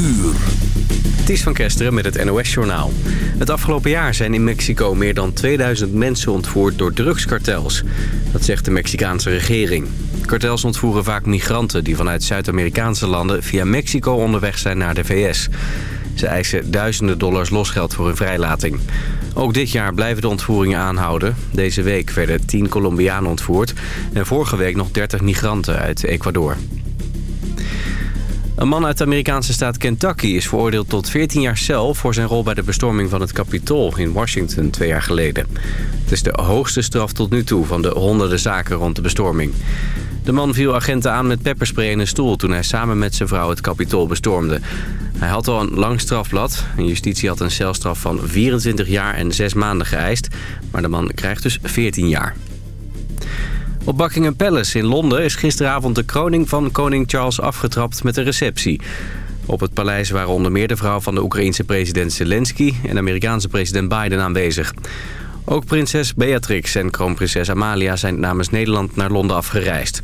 uur. Ties van Kesteren met het NOS-journaal. Het afgelopen jaar zijn in Mexico meer dan 2000 mensen ontvoerd door drugskartels. Dat zegt de Mexicaanse regering. Kartels ontvoeren vaak migranten die vanuit Zuid-Amerikaanse landen via Mexico onderweg zijn naar de VS. Ze eisen duizenden dollars losgeld voor hun vrijlating. Ook dit jaar blijven de ontvoeringen aanhouden. Deze week werden 10 Colombianen ontvoerd en vorige week nog 30 migranten uit Ecuador. Een man uit de Amerikaanse staat Kentucky is veroordeeld tot 14 jaar cel... voor zijn rol bij de bestorming van het Capitool in Washington twee jaar geleden. Het is de hoogste straf tot nu toe van de honderden zaken rond de bestorming. De man viel agenten aan met pepperspray in een stoel... toen hij samen met zijn vrouw het Capitool bestormde. Hij had al een lang strafblad. Justitie had een celstraf van 24 jaar en 6 maanden geëist. Maar de man krijgt dus 14 jaar. Op Buckingham Palace in Londen is gisteravond de kroning van koning Charles afgetrapt met een receptie. Op het paleis waren onder meer de vrouw van de Oekraïense president Zelensky en Amerikaanse president Biden aanwezig. Ook prinses Beatrix en kroonprinses Amalia zijn namens Nederland naar Londen afgereisd.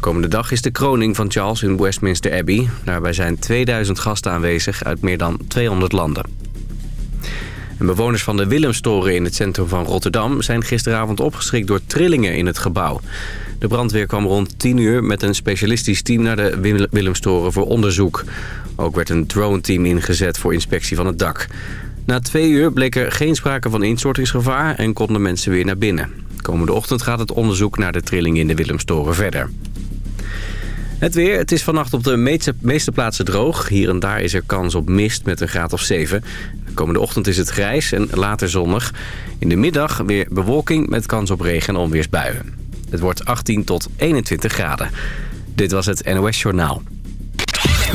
Komende dag is de kroning van Charles in Westminster Abbey. Daarbij zijn 2000 gasten aanwezig uit meer dan 200 landen. Bewoners van de Willemstoren in het centrum van Rotterdam... zijn gisteravond opgeschrikt door trillingen in het gebouw. De brandweer kwam rond 10 uur met een specialistisch team naar de Willemstoren voor onderzoek. Ook werd een drone-team ingezet voor inspectie van het dak. Na twee uur bleek er geen sprake van instortingsgevaar en konden mensen weer naar binnen. Komende ochtend gaat het onderzoek naar de trillingen in de Willemstoren verder. Het weer. Het is vannacht op de meeste, meeste plaatsen droog. Hier en daar is er kans op mist met een graad of 7. De komende ochtend is het grijs en later zonnig. In de middag weer bewolking met kans op regen en onweersbuien. Het wordt 18 tot 21 graden. Dit was het NOS Journaal.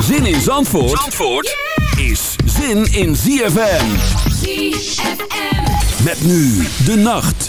Zin in Zandvoort, Zandvoort is zin in ZFM. ZFM. Met nu de nacht.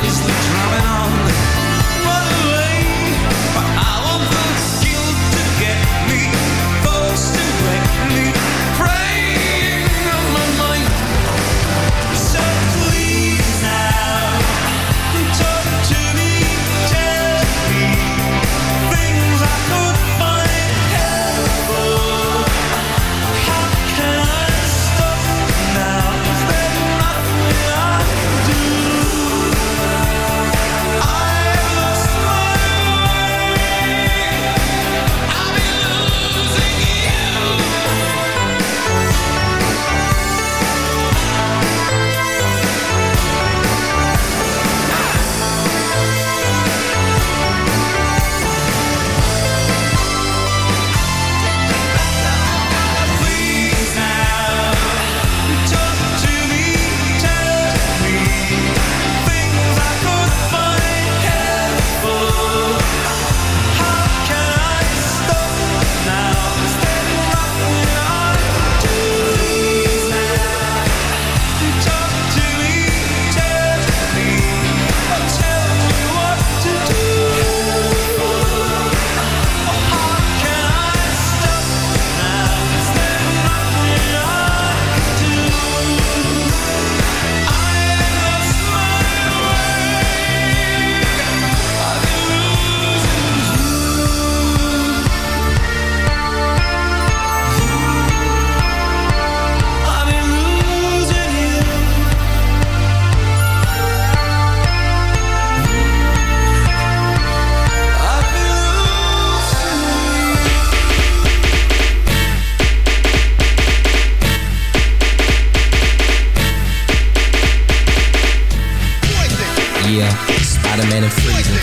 obviously drumming on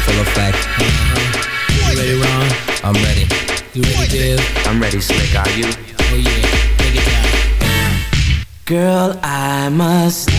full effect. Uh -huh. You ready, Ron? I'm ready. You ready, Dave? I'm ready, Slick. Are you? Oh yeah, it down. Girl, I must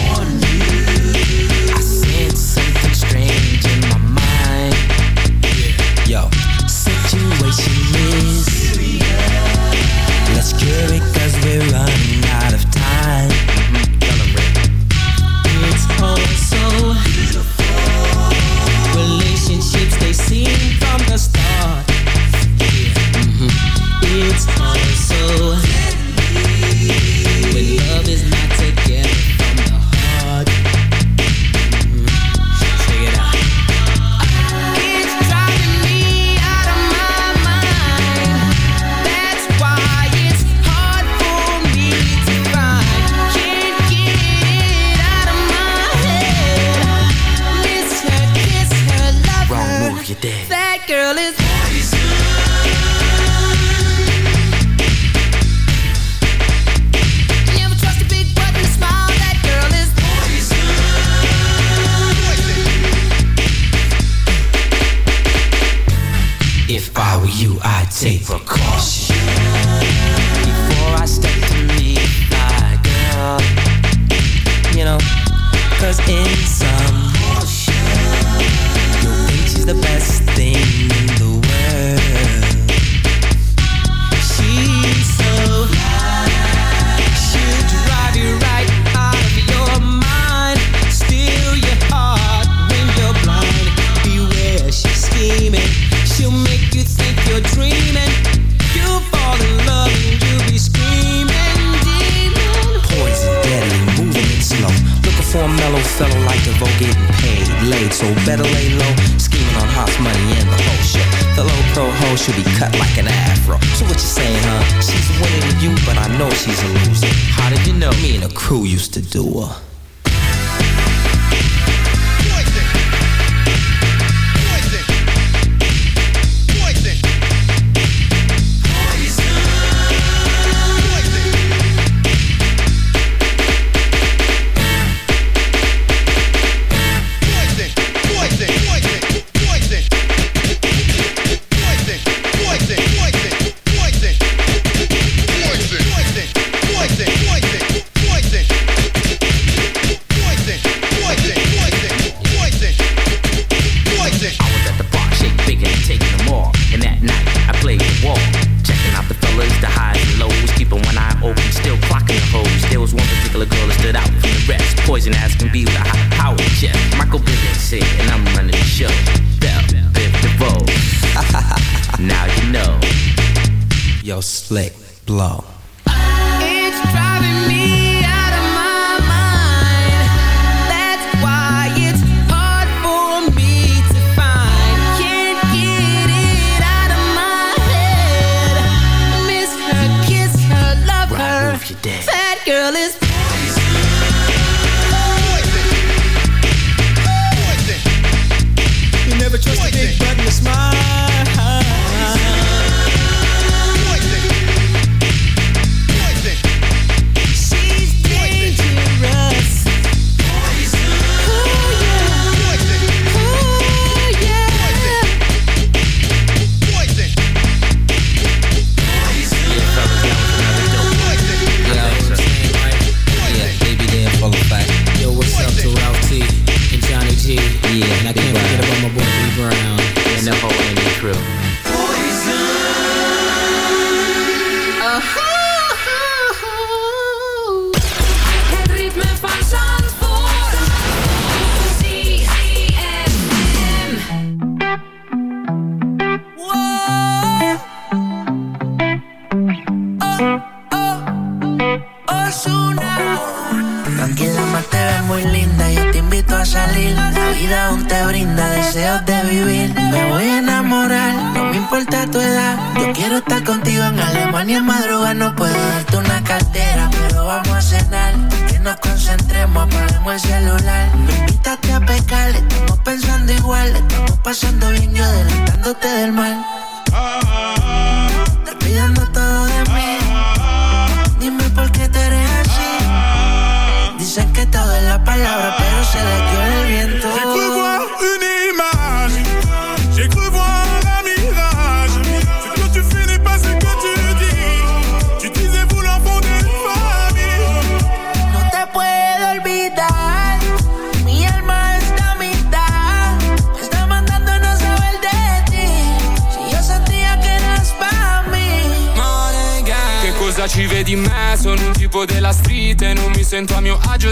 door.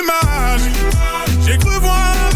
image, j'ai cru voir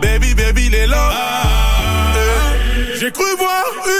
Baby, baby, il est là. Eh, J'ai cru voir une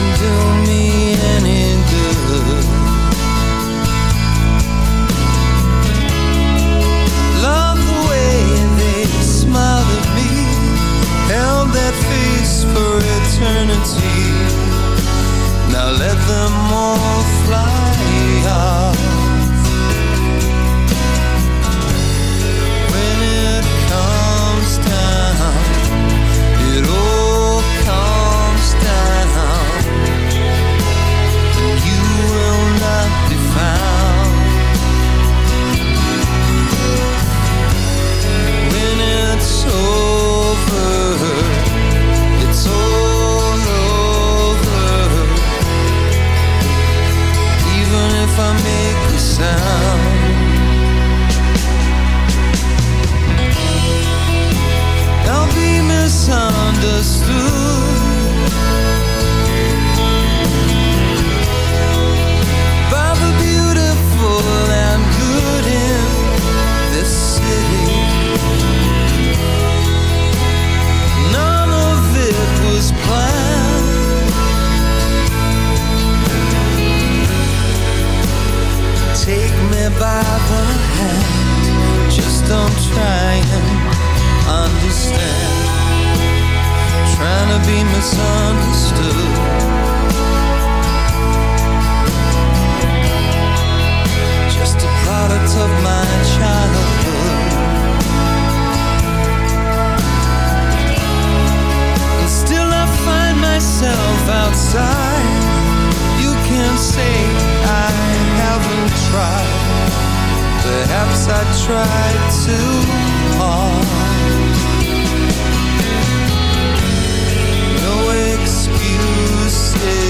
listen to me. guess I tried too hard. No excuses.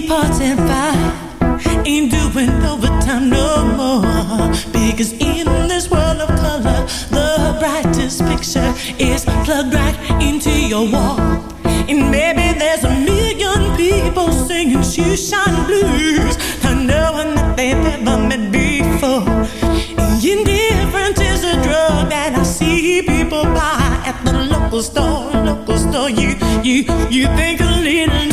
departing fine. Ain't doing overtime no more. Because in this world of color, the brightest picture is plugged back into your wall. And maybe there's a million people singing shoeshine blues. I know one that they've ever met before. Indifference is a drug that I see people buy at the local store. Local store, you you you think a little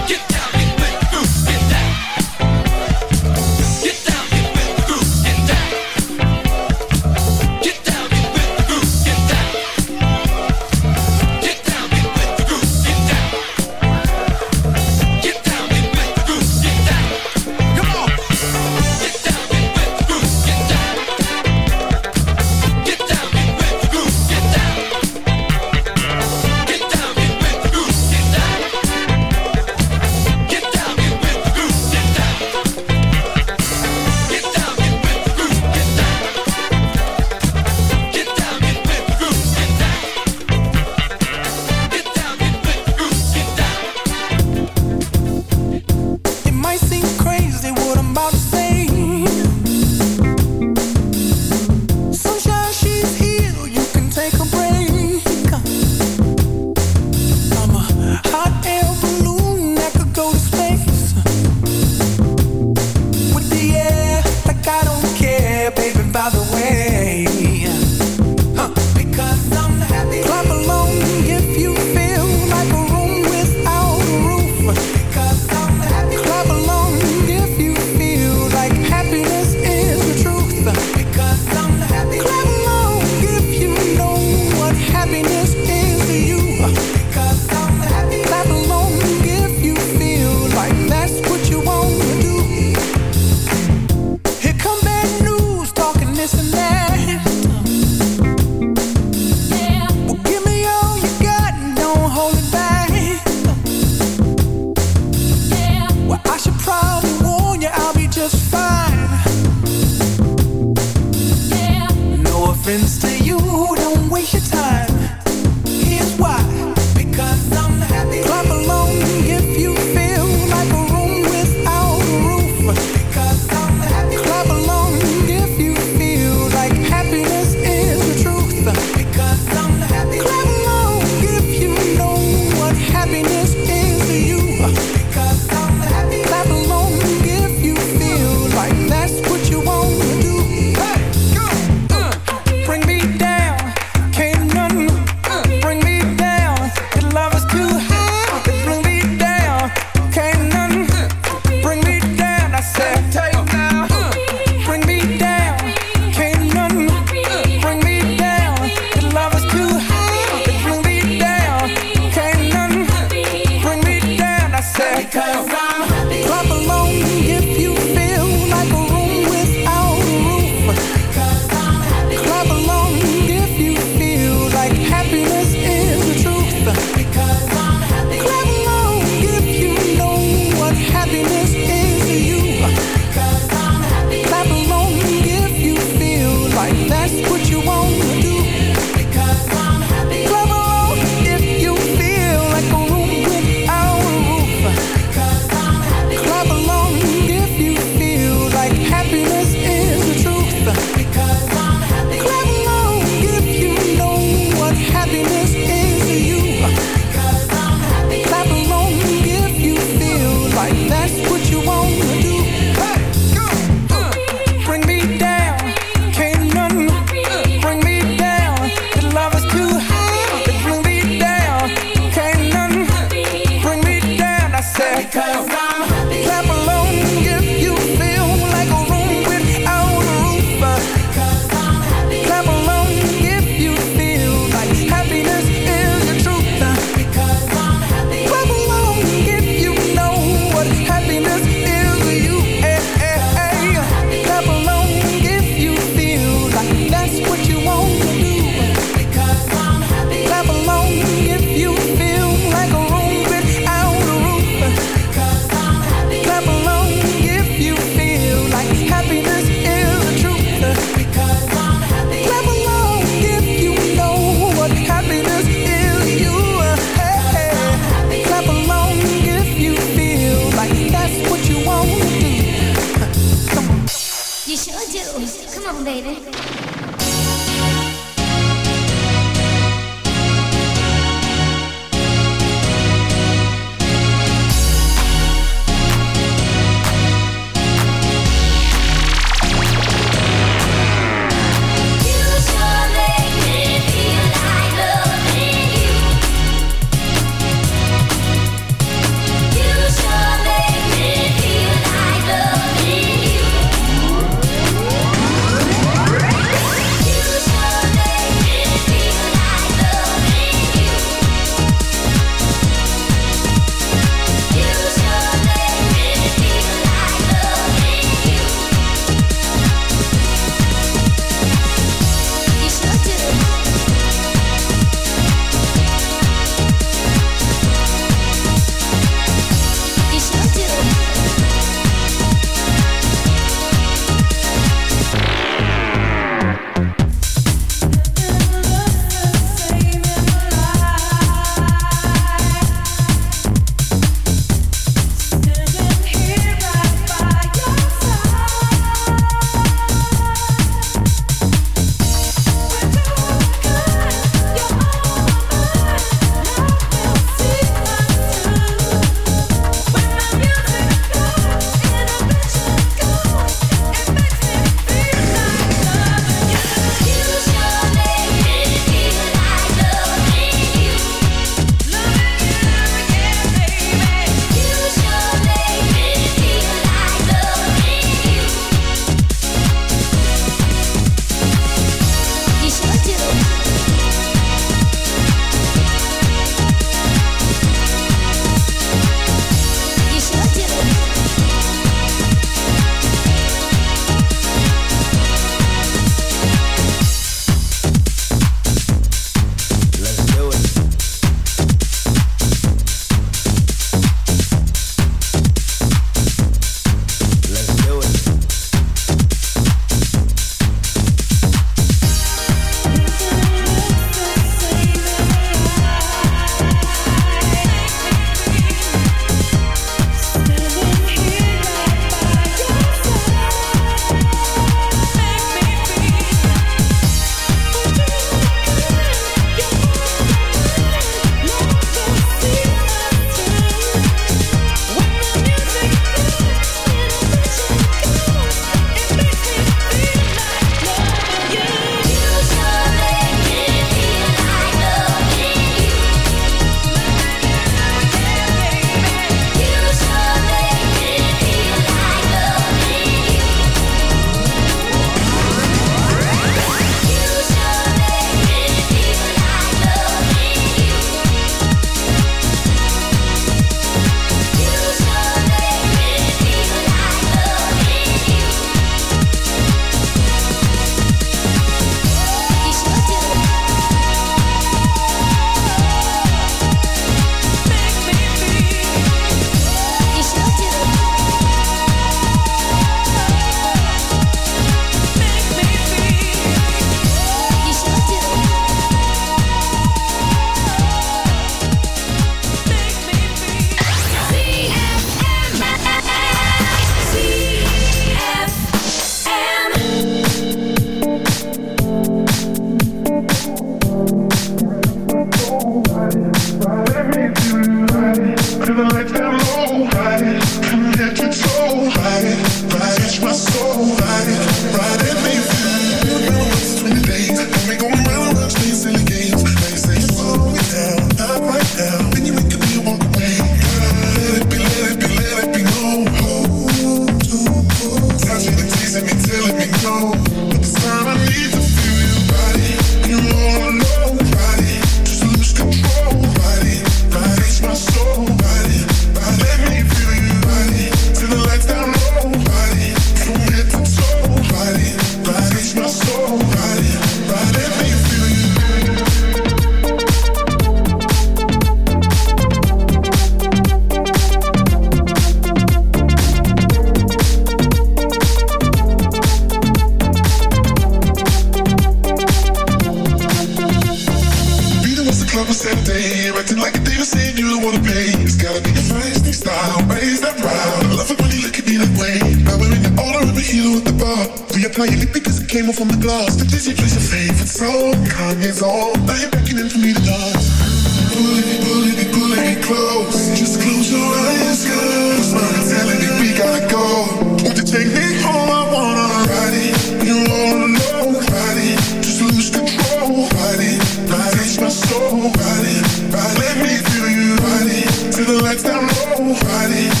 nobody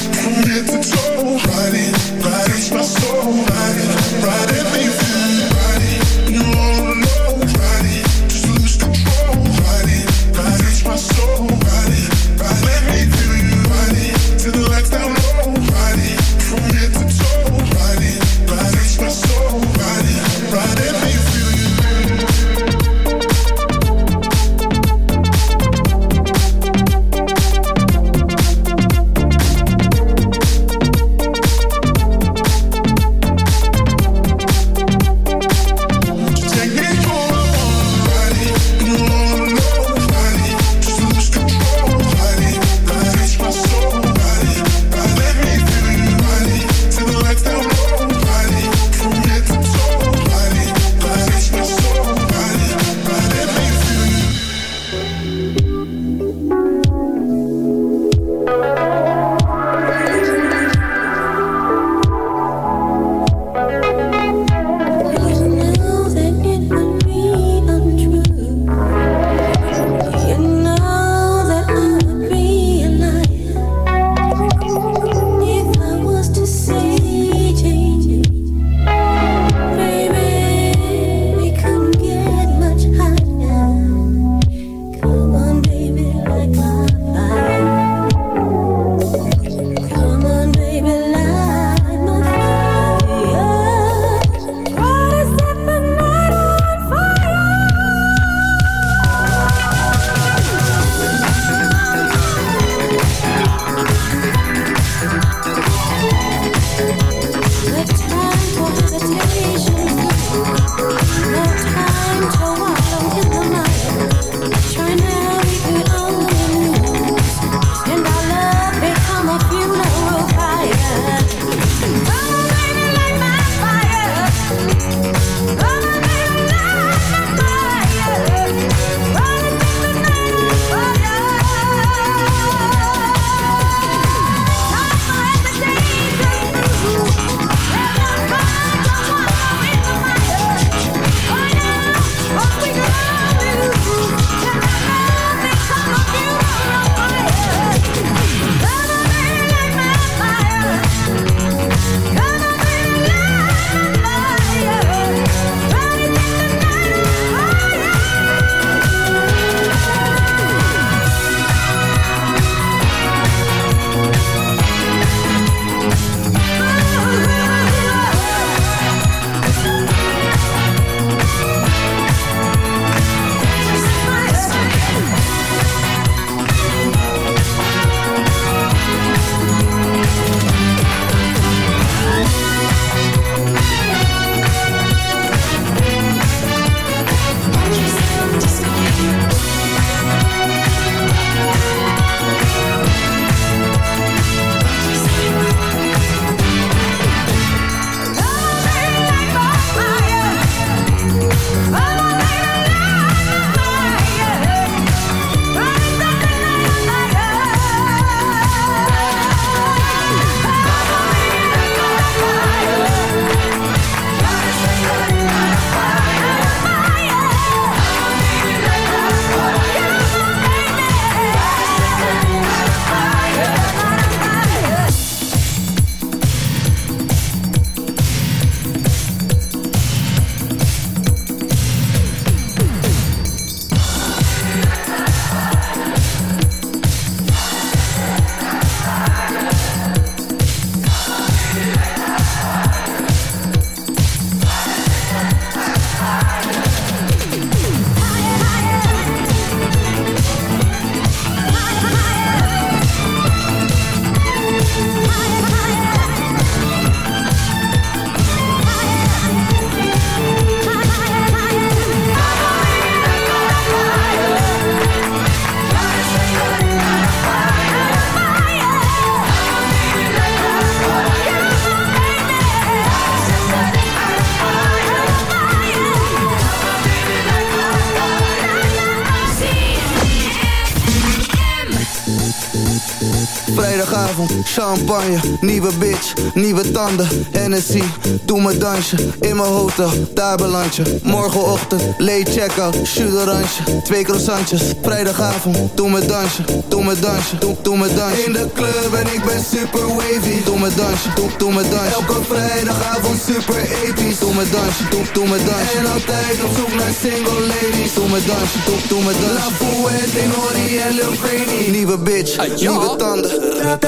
champagne, nieuwe bitch, nieuwe tanden, Hennessy, doe mijn dansje, in mijn hotel, daar beland je. Morgenochtend, late check-out, shoot oranje, twee croissantjes. Vrijdagavond, doe mijn dansje, doe mijn dansje, doe, doe mijn dansje. In de club en ik ben super wavy, doe mijn dansje, doe, doe mijn dansje. Elke vrijdagavond super episch, doe mijn dansje, doe, doe mijn dansje. En altijd op zoek naar single ladies, doe mijn dansje, doe, doe mijn dansje. La Fuente, Nori en Lil Craney, nieuwe bitch, nieuwe tanden. Let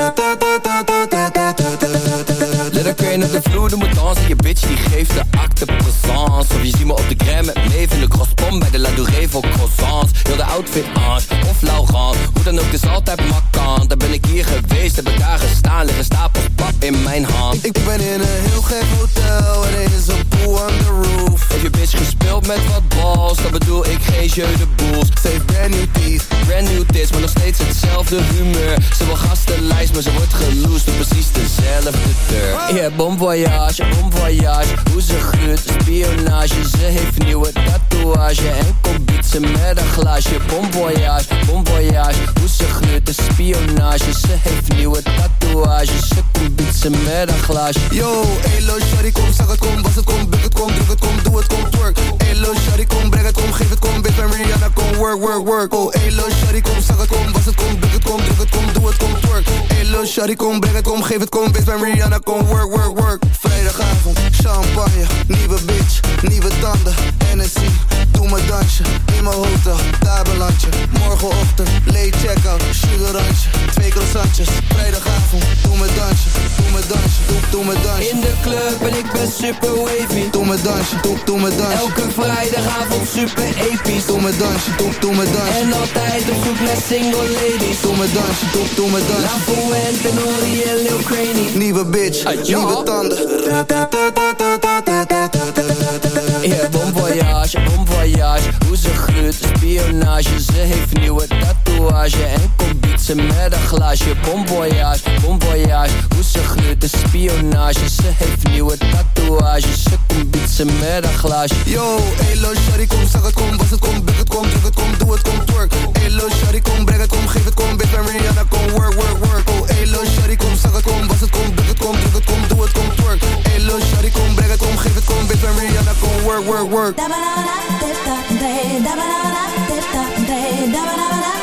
her crane op de vloer, doe me dansen. Je bitch die geeft de acte présence. Of je ziet me op de gram met Maeve in de crosspom Bij de La Douree voor croissants. Heel de outfit Ange of Laurent. Hoe dan ook, is altijd makkant Daar ben ik hier geweest, heb ik daar gestaan. Liggen stapels pap in mijn hand. Ik ben in een heel gek hotel En er is een pool on the roof. Heb je bitch gespeeld met wat balls? Dan bedoel ik geen jeu de boels. Heeft brand new teeth Brand new tits, maar nog steeds hetzelfde humeur. Ze wil gastenlijst, maar ze wordt geloosd Door precies dezelfde deur. Yeah, bon voyage, bon voyage Hoe ze gluurt, spionage. Ze heeft een nieuwe tatoeage. En komt bietsen met een glaasje. Bon voyage, bon voyage Hoe ze gluurt, de spionage. Ze heeft een nieuwe tatoeage. Ze komt bietsen met een glaasje. Yo, elo, shawty, kom, zeg het, kom, was het, kom, buk het, kom, druk het, kom, doe het, kom, twerk Elo, shawty, kom, breng het, kom, geef het, kom, bitch, ben Rihanna, kom, work, work, work. Oh, elo, shawty, kom, het, kom, was het, kom, buk het, kom, druk het, kom, doe het, kom, twerk Shawty, kom, het, kom, geef het, kom, bitch, ben Rihanna, kom, work, work, work. Vrijdagavond, champagne, nieuwe bitch, nieuwe tanden, Hennessy. Doe mijn dansje, in mijn hotel, daar Morgenochtend, late check-out, oranje Twee croissantjes, vrijdagavond, doe mijn dansje, doe mijn dansje, doe, doe mijn dansje. In de club en ik ben super wavy. Doe mijn dansje, doe, doe mijn dansje. Elke vrijdagavond super episch. Doe mijn dansje, doe, doe mijn dansje. En altijd op zoek naar single ladies. Doe mijn dansje, doe, doe mijn dansje En Lil Craney Nieuwe bitch, nieuwe tanden. Yeah, bon voyage, bon voyage. Hoe ze gluurt, spionage. Ze heeft nieuwe tatoeage En komt bietsen met een glaasje Bon voyage, bon voyage Hoe ze gluurt, de spionage Ze heeft nieuwe tatoeage Ze komt bietsen met een glaasje Yo, elo, shawty, kom, zeg het, kom, was het, kom, buk het, kom, druk het, kom, doe het, kom, twerk Elo, shawty, kom, breng het, kom, geef het, kom, bitch, ben Rihanna, kom, work, work, work Oh, elo, shawty, kom, zeg het, kom, was het, kom, buk het, kom, druk het, kom, doe het, kom, twerk Elo, shawty, kom, breng het, kom, geef het, kom, bitch, ben Rihanna, kom, work, work, work het